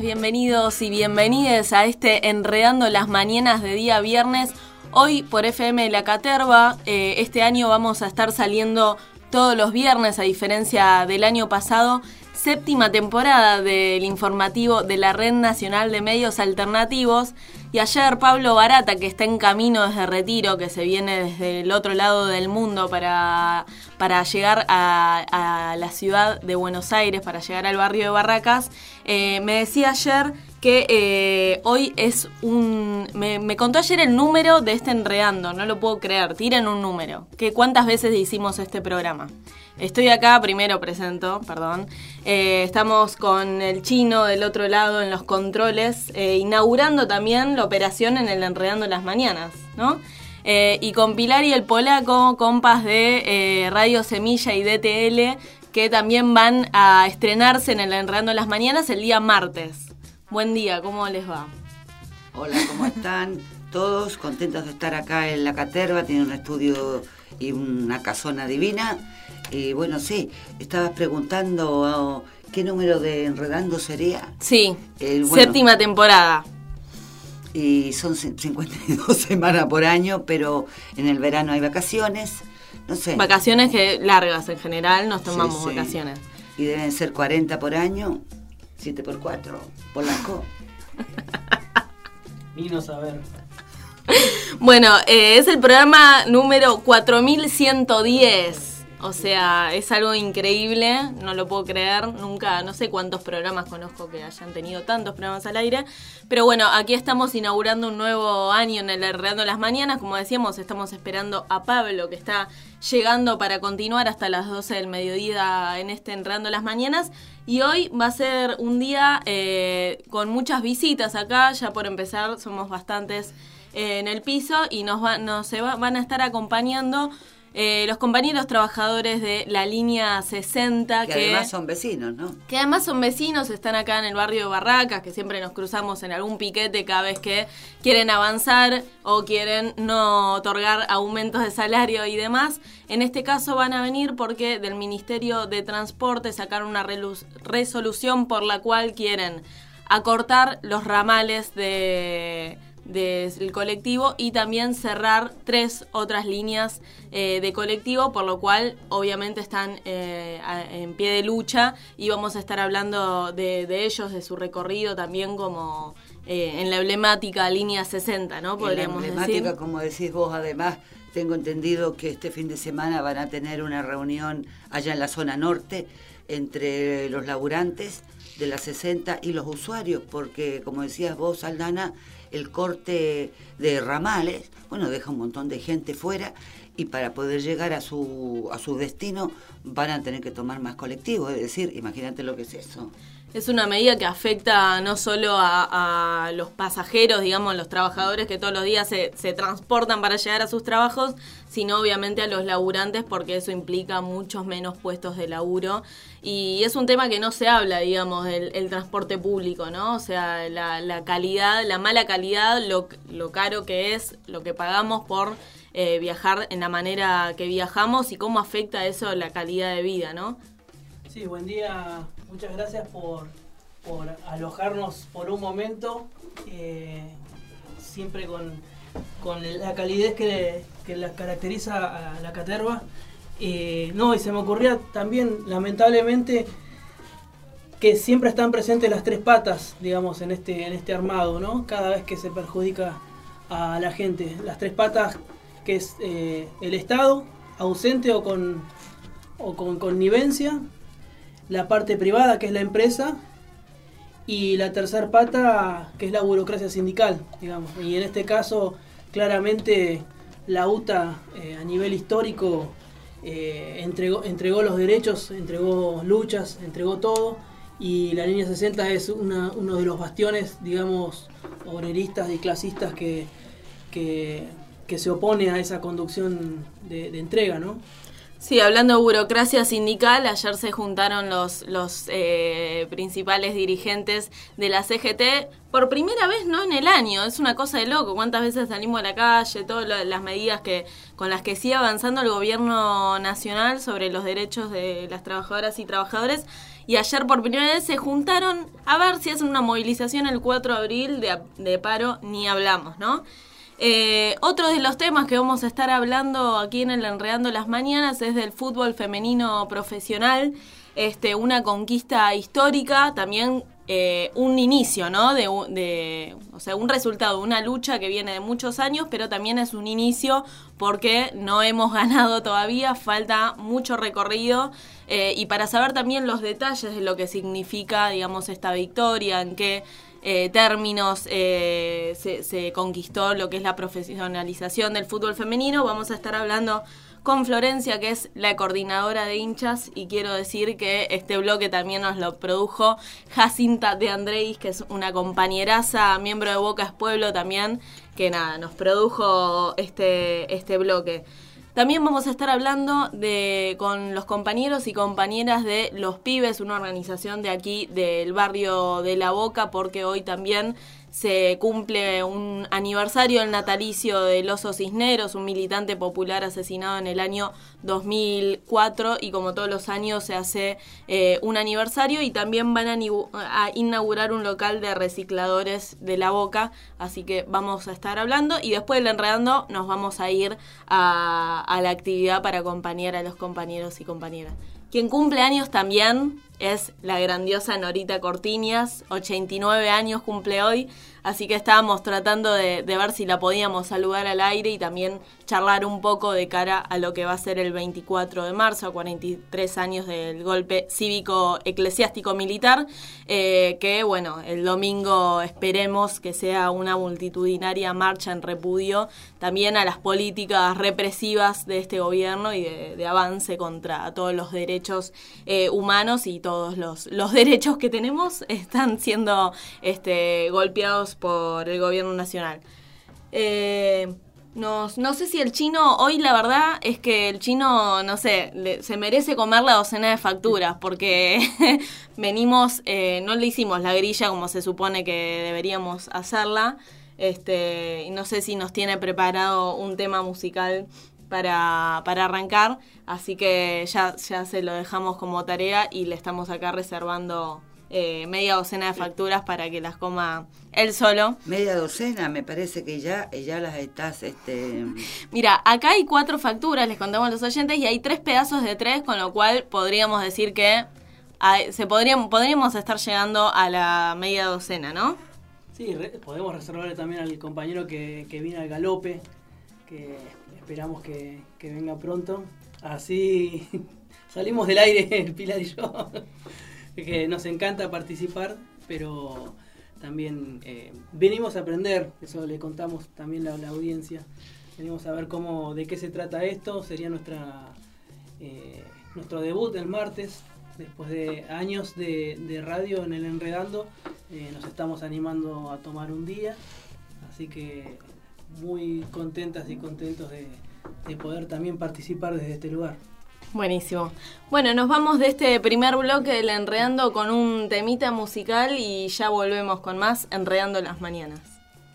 Bienvenidos y bienvenides a este Enredando las Mañanas de día viernes. Hoy por FM La Caterva, eh, este año vamos a estar saliendo todos los viernes, a diferencia del año pasado, séptima temporada del informativo de la Red Nacional de Medios Alternativos. Y ayer Pablo Barata, que está en camino desde Retiro, que se viene desde el otro lado del mundo para, para llegar a, la ciudad de Buenos Aires, para llegar al barrio de Barracas, eh, me decía ayer que eh, hoy es un... Me, contó ayer el número de este enredando, no lo puedo creer, tiren un número. Que ¿Cuántas veces hicimos este programa? Estoy acá, primero presento, perdón. Eh, estamos con el chino del otro lado en los controles, eh, inaugurando también la operación en el Enredando las Mañanas, ¿no? y con Pilar y el Polaco, compas de Radio Semilla y DTL, que también van a estrenarse en el Enredando las Mañanas el día martes. Buen día, ¿cómo les va? Hola, ¿cómo están? Todos contentos de estar acá en La Caterva, tiene un estudio y una casona divina. Y bueno, sí, estabas preguntando oh, qué número de Enredando sería. Sí, séptima temporada. Y son 52 semanas por año, pero en el verano hay vacaciones. No sé. Vacaciones que largas en general, nos tomamos vacaciones. Y deben ser 40 por año. 7 por 4 polaco. Vino a saber. Bueno, eh, es el programa número 4110. O sea, es algo increíble, no lo puedo creer, nunca, no sé cuántos programas conozco que hayan tenido tantos programas al aire, pero bueno, aquí estamos inaugurando un nuevo año en el Enredando las Mañanas, como decíamos, estamos esperando a Pablo que está llegando para continuar hasta las 12 del mediodía en este Enredando las Mañanas, y hoy va a ser un día eh, con muchas visitas acá, ya por empezar somos bastantes eh, en el piso y nos, nos van a estar acompañando eh, los compañeros trabajadores de la línea 60. Que, además son vecinos, ¿no? Que además son vecinos, están acá en el barrio de Barracas, que siempre nos cruzamos en algún piquete cada vez que quieren avanzar o quieren no otorgar aumentos de salario y demás. En este caso van a venir porque del Ministerio de Transporte sacaron una resolución por la cual quieren acortar los ramales de del colectivo y también cerrar tres otras líneas eh, de colectivo, por lo cual obviamente están eh, en pie de lucha y vamos a estar hablando de, ellos, de su recorrido también como eh, en la emblemática línea 60, ¿no? Podríamos en la emblemática, como decís vos, además tengo entendido que este fin de semana van a tener una reunión allá en la zona norte entre los laburantes de la 60 y los usuarios, porque como decías vos, Aldana, el corte de ramales, bueno, deja un montón de gente fuera y para poder llegar a su, a su destino van a tener que tomar más colectivos, es decir, imagínate lo que es eso. Es una medida que afecta no solo a, los pasajeros, digamos, los trabajadores que todos los días se, transportan para llegar a sus trabajos, sino obviamente a los laburantes porque eso implica muchos menos puestos de laburo. Y es un tema que no se habla, digamos, del transporte público, ¿no? O sea, la, calidad, la mala calidad, lo, lo, caro que es, lo que pagamos por eh, viajar en la manera que viajamos y cómo afecta eso la calidad de vida, ¿no? Sí, buen día muchas gracias por, alojarnos por un momento, eh, siempre con, la calidez que, que la caracteriza a la caterva. Eh, no, y se me ocurría también, lamentablemente, que siempre están presentes las tres patas, digamos, en este, en este armado, ¿no? Cada vez que se perjudica a la gente. Las tres patas que es eh, el Estado, ausente o con, o con connivencia, la parte privada, que es la empresa, y la tercera pata, que es la burocracia sindical, digamos. Y en este caso, claramente, la UTA eh, a nivel histórico eh, entregó, entregó los derechos, entregó luchas, entregó todo, y la línea 60 es una, uno de los bastiones, digamos, obreristas y clasistas que, que, se opone a esa conducción de, de entrega, ¿no? Sí, hablando de burocracia sindical, ayer se juntaron los, los eh, principales dirigentes de la CGT por primera vez, no en el año, es una cosa de loco, cuántas veces salimos a la calle, todas las medidas que con las que sigue avanzando el gobierno nacional sobre los derechos de las trabajadoras y trabajadores. Y ayer por primera vez se juntaron a ver si hacen una movilización el 4 de abril de, de paro, ni hablamos, ¿no? Eh, otro de los temas que vamos a estar hablando aquí en el Enredando las Mañanas es del fútbol femenino profesional, este, una conquista histórica, también eh, un inicio, ¿no? De, de, o sea, un resultado, una lucha que viene de muchos años, pero también es un inicio porque no hemos ganado todavía, falta mucho recorrido. Eh, y para saber también los detalles de lo que significa, digamos, esta victoria, en qué eh, términos eh, se, conquistó lo que es la profesionalización del fútbol femenino. Vamos a estar hablando con Florencia, que es la coordinadora de hinchas, y quiero decir que este bloque también nos lo produjo Jacinta de Andréis, que es una compañeraza, miembro de Boca es Pueblo también, que nada, nos produjo este, este bloque. También vamos a estar hablando de, con los compañeros y compañeras de Los Pibes, una organización de aquí del barrio de La Boca, porque hoy también se cumple un aniversario del natalicio del oso Cisneros, un militante popular asesinado en el año 2004 y como todos los años se hace eh, un aniversario y también van a, inaugurar un local de recicladores de la boca, así que vamos a estar hablando y después del enredando nos vamos a ir a la actividad para acompañar a los compañeros y compañeras. Quien cumple años también es la grandiosa Norita Cortiñas, 89 años cumple hoy, así que estábamos tratando de, ver si la podíamos saludar al aire y también charlar un poco de cara a lo que va a ser el 24 de marzo, a 43 años del golpe cívico eclesiástico militar, eh, que bueno, el domingo esperemos que sea una multitudinaria marcha en repudio también a las políticas represivas de este gobierno y de, de avance contra todos los derechos eh, humanos y todos los, los derechos que tenemos están siendo este, golpeados por el gobierno nacional. Eh, no, no, sé si el chino, hoy la verdad es que el chino, no sé, se merece comer la docena de facturas porque venimos, eh, no le hicimos la grilla como se supone que deberíamos hacerla. Este, no sé si nos tiene preparado un tema musical para, para arrancar, así que ya, ya se lo dejamos como tarea y le estamos acá reservando eh, media docena de facturas para que las coma él solo. Media docena, me parece que ya, ya las estás... Este... Mira, acá hay cuatro facturas, les contamos a los oyentes, y hay tres pedazos de tres, con lo cual podríamos decir que hay, se podríamos, podríamos estar llegando a la media docena, ¿no? Sí, re, podemos reservarle también al compañero que, que viene al galope, que esperamos que, que venga pronto. Así salimos del aire, Pilar y yo, que nos encanta participar, pero también eh, venimos a aprender, eso le contamos también a la, audiencia, venimos a ver cómo, de qué se trata esto, sería nuestra eh, nuestro debut el martes, después de años de, radio en el Enredando, eh, nos estamos animando a tomar un día, así que muy contentas y contentos de poder también participar desde este lugar. Buenísimo. Bueno, nos vamos de este primer bloque del Enredando con un temita musical y ya volvemos con más Enredando las Mañanas.